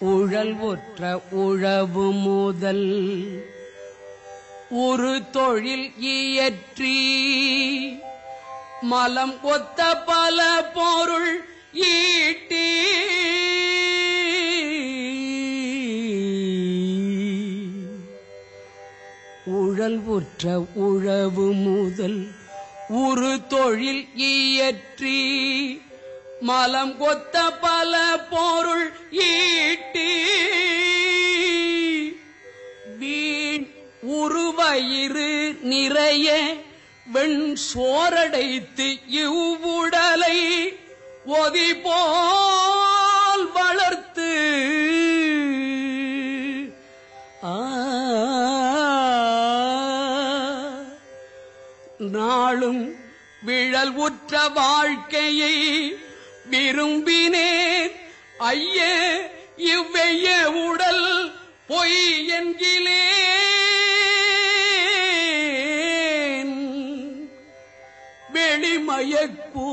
உழல் ஒற்ற உழவு முதல். ஒரு தொழில் இயற்றி மலம் ஒத்த பல பொருள் ஈட்டி. உழல் ஒற்ற உழவு முதல் ஒரு தொழில் இயற்றி மலம் கொத்த பல பொருள் ஈட்டி. வீண் உருவயிறு நிறைய வெண் சோரடைத்து இவ்வுடலை ஒதி போல் வளர்த்து. நாளும் விழல் உற்ற வாழ்க்கையை விரும்பினேன். ஐய இவ்வைய உடல் பொய் என்கிலேன் வெளிமயக்கோ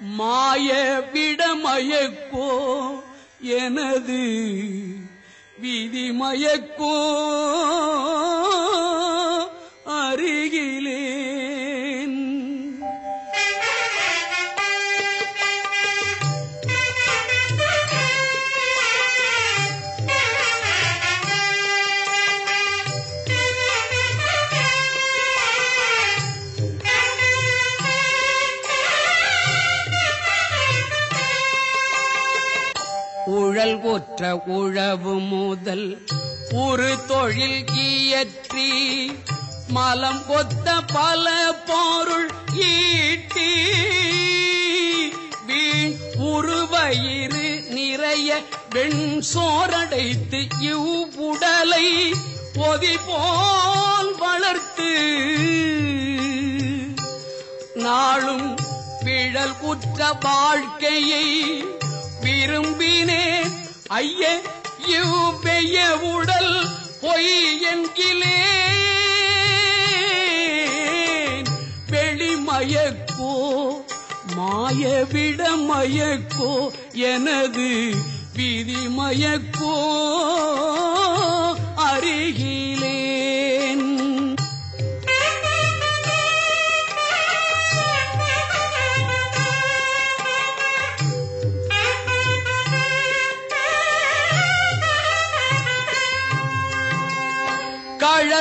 மாய விடமயக்கோ எனது விதிமயக்கோ. போற்ற உழவு முதல் ஒரு தொழில் கீயற்றி மலம் கொத்த பல பொருள் ஈட்டி வீண் உருவயிறு நிறைய வெண் சோரடைத்து இவ்வுடலை பொதி போல் வளர்த்து நாளும் பிழல் குற்ற வாழ்க்கையை விரும்பினேன். ஐய இவ்வைய உடல் பொய் என்கிலே வெளிமயக்கோ மாயவிட மயக்கோ எனது விதிமயக்கோ அருகே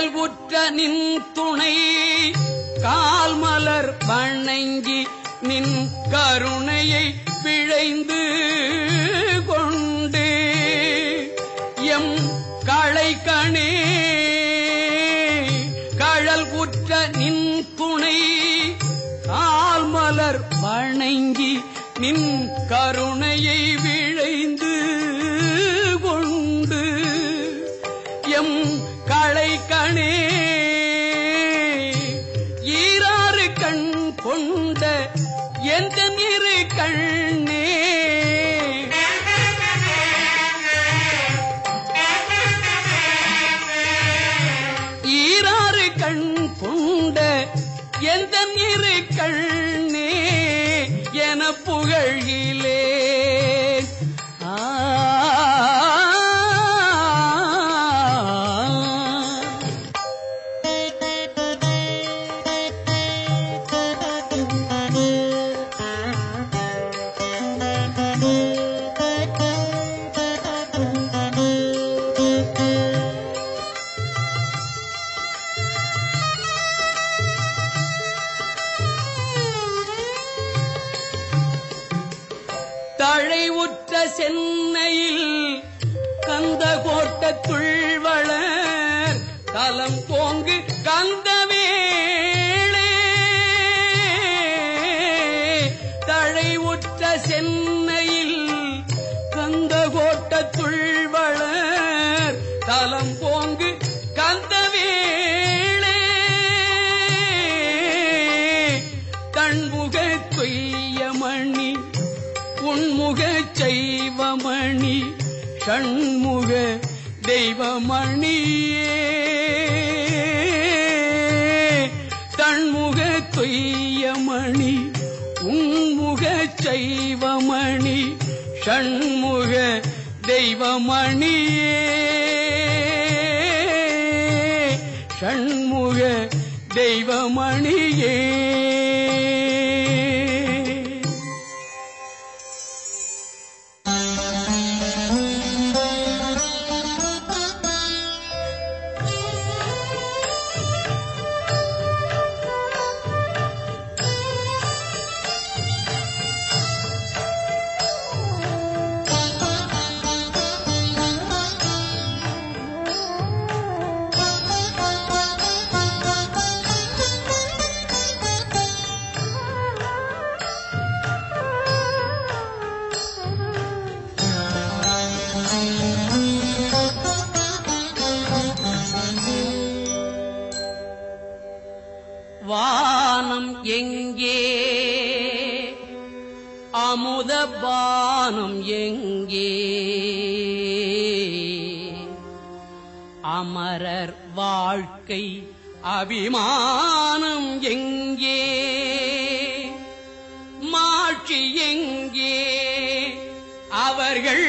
இயல்புற்ற நின் துணை. கால்மலர் வணங்கி நின் கருணையை பிழைந்து கொண்டு. எம் களைக்கணே கழல் குற்ற நின் துணை. கால்மலர் வணங்கி நின் கருணையை விழைந்து களைக்கணே ஈராறு கண் கொண்ட எந்த இரு கண் தலம் போங்கு கந்தவேளே தழை உற்ற சென்னையில் கந்த கோட்டத்துள் வளர். தலம் போங்கு கந்தவேளே தன்முக கொய்யமணி உன்முக செய்வமணி ஷண்முக தெய்வமணி தெய்வமணி ஷண்முக தெய்வமணியே. ஷண்முக தெய்வமணியே. சூழ்ச்சி எங்கே அவர்கள்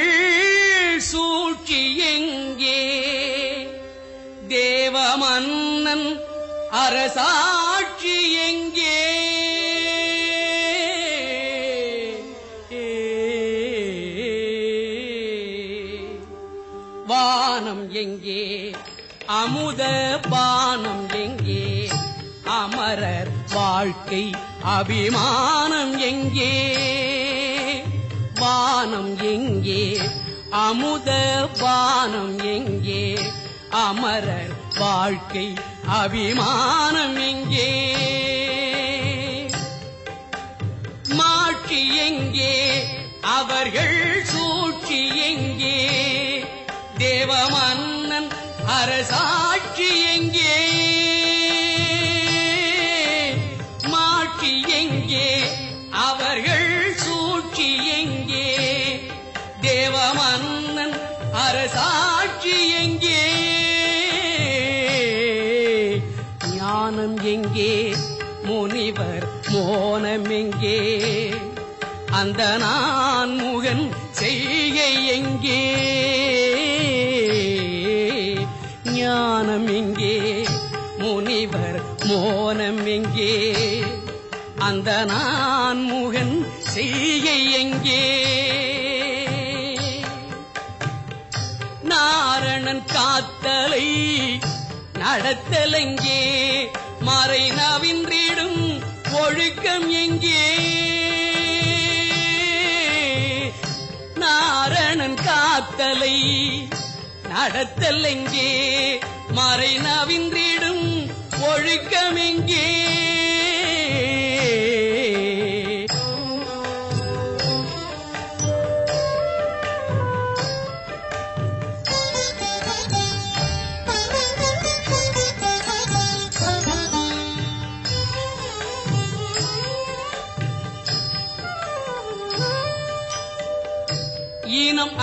சூழ்ச்சி எங்கே தேவமன்னன் அரசாட்சி எங்கே வானம் எங்கே? அமுத பானம் எங்கே? அமரர் வாழ்க்கை அபிமானம் எங்கே? வானம் எங்கே? அமுத பானம் எங்கே? அமரர் வாழ்க்கை அபிமானம் எங்கே? மாட்சி எங்கே? அவர்கள் சூழ்ச்சி எங்கே? தேவமன்னன் அரசாட்சி எங்கே அந்த நான் முகன் செய்கை எங்கே? ஞானம் எங்கே? முனிவர் மோனம் எங்கே? அந்த நான் முகன் செய்கை எங்கே? நாரணன் காத்தலை நடத்தலெங்கே மறை நவின்றிடும் ஒழுக்கம் எங்கே? நாரணன் காத்தலை நடத்தலெங்கே மறை நவின்றிடும் ஒழுக்கம் எங்கே?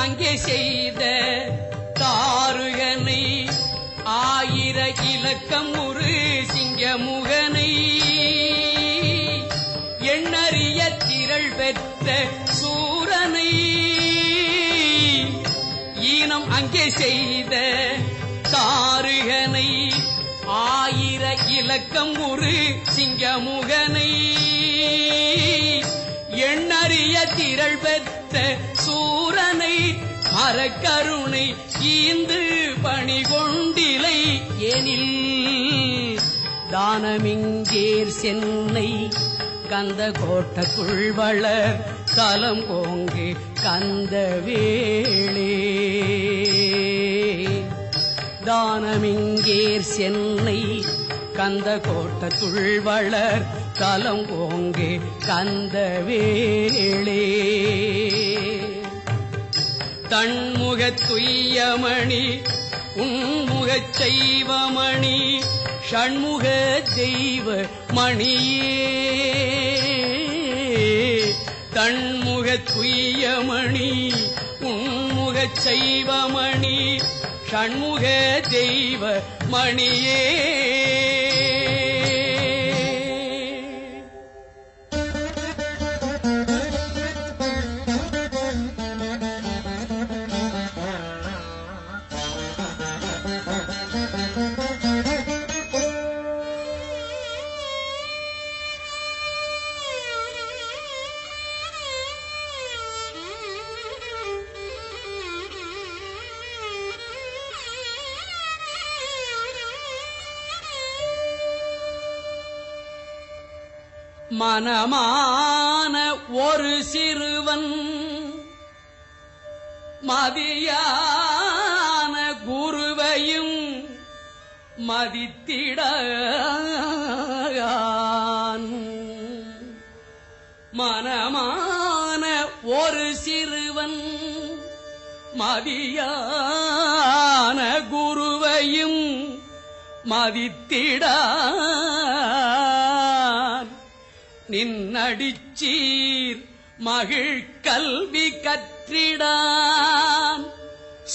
ஈனம் அங்கே செய்த தாருகனை ஆயிர இலக்கம் ஒரு சிங்கமுகனை. எண்ணறிய திரள் பெற்ற சூரனை. ஈனம் அங்கே செய்த தாருகனை ஆயிர இலக்கம் ஒரு சிங்கமுகனை. எண்ணறிய திரள் பெற்ற சூரனை மரக்கருணை ஈந்து பணி கொண்டிலை எனில் தானமிங்கேர் சென்னை கந்த கோட்டக்குள் வளர் தலம் ஓங்கு கந்த வேளே தானமிங்கேர் சென்னை கந்த கோட்டத்துள் வளர் தலம் ஓங்கு கந்த வேளே தன்முகத் துய்யமணி உன்முகச் செய்வமணி ஷண்முக தெய்வ மணியே தன்முகத் துய்யமணி உன்முகச் செய்வமணி ஷண்முக தெய்வ மணியே மனமான ஒரு சிறுவன் மதியான குருவையும் மதித்திட மனமான ஒரு சிறுவன் மதியான குருவையும் மதித்திட நின்னடிச்சீர் மகிழ் கல்வி கற்றிடான்.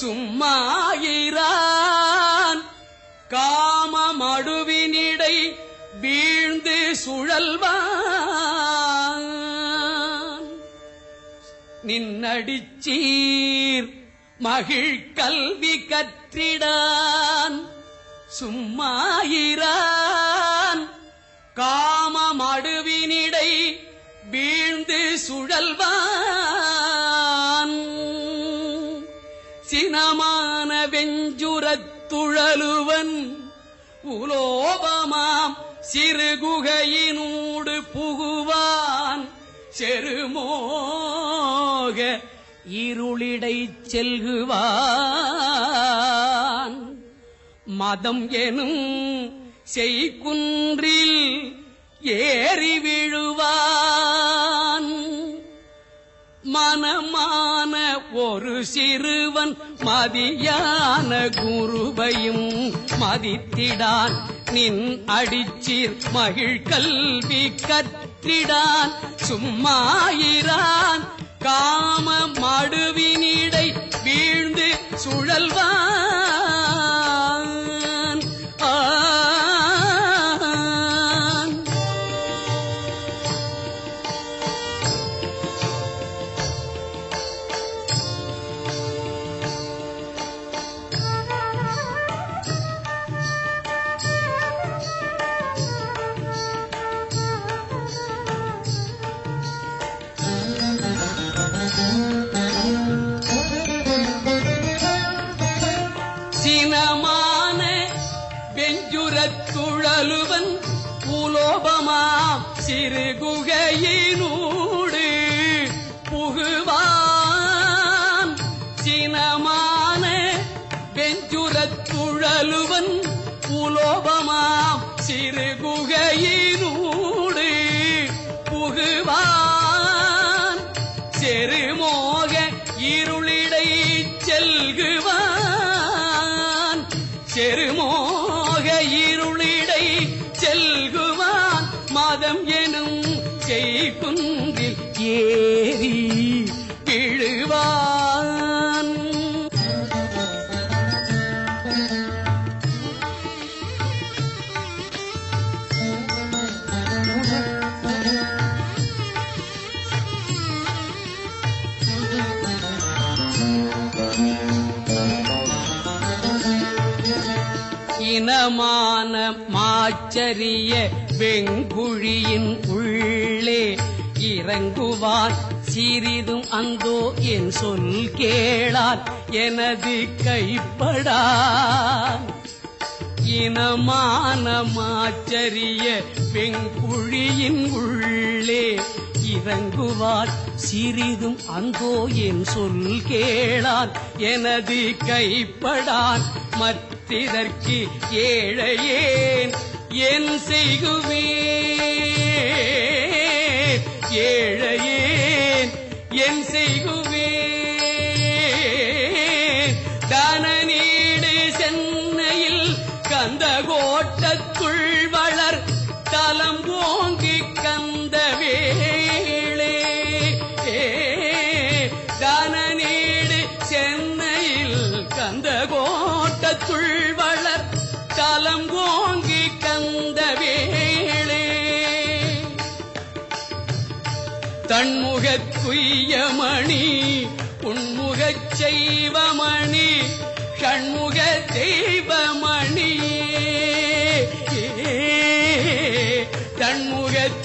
சும்மாயிரான். காமமடுவினிடை வீழ்ந்து சுழல்வான். நின்னடிச்சீர் மகிழ் கல்வி கற்றிடான். சும்மாயிரான். காமமடுவினிடை வீழ்ந்து சுழல்வான். சினமான வெஞ்சுரத்துழலுவன் உலோபமாம் சிறுகுகையினூடு புகுவான். செருமோக இருளிடை செல்குவான். மதம் எனும் செய்குன்றில் ஏறி விழுவான். மனமான ஒரு சிறுவன் மதியான குருவையும் மதித்திடான். நின் அடிச்சீர் மகிழ் கல்வி கத்திடான் சும்மாயிரான். காம மடுவினிடை வீழ்ந்து சுழல்வான். உலோபமாம் சிறு குகை இனமான மாச்சரிய வெங்குழியின் உள்ளே இறங்குவான் சிறிதும் அந்தோ என் சொல் கேளார் எனது கைப்படான் இனமான மாச்சரிய வெங்குழியின் உள்ளே இறங்குவார். சிறிதும் அந்தோ என் சொல் கேளான் எனது கைப்படான் மற்ற மத்திதற்கு ஏழையேன் என் செய்குவேன். ஏழையேன் என் செய்குவே தன்முகத் உண்முகச் செய்வமணி ஷண்முக தெய்வமணி. தன்முகத்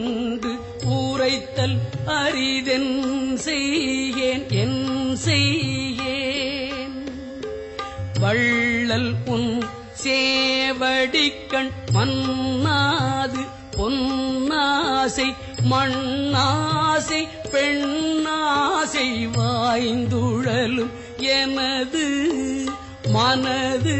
உண்டு. ஊரைத்தல் அரிதென் செய்யேன் என் செய்யேன். வள்ளல் உன் சேவடிக்கண் மன்னாது பொன்னாசை மண்ணாசை பெண்ணாசை வாய்ந்துழலும் எனது மனது.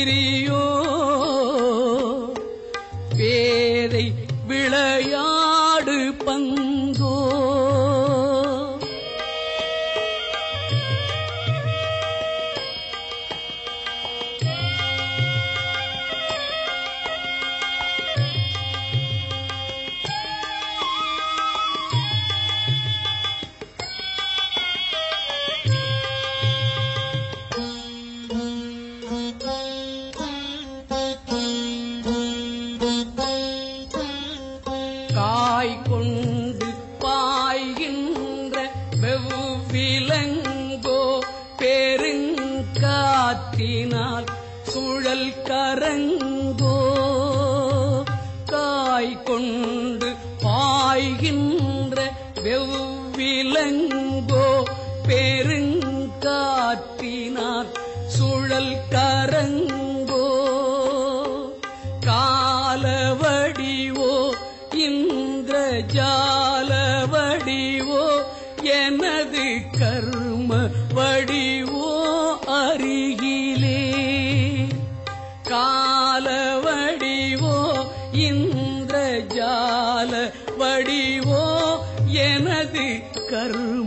गिरी கருள்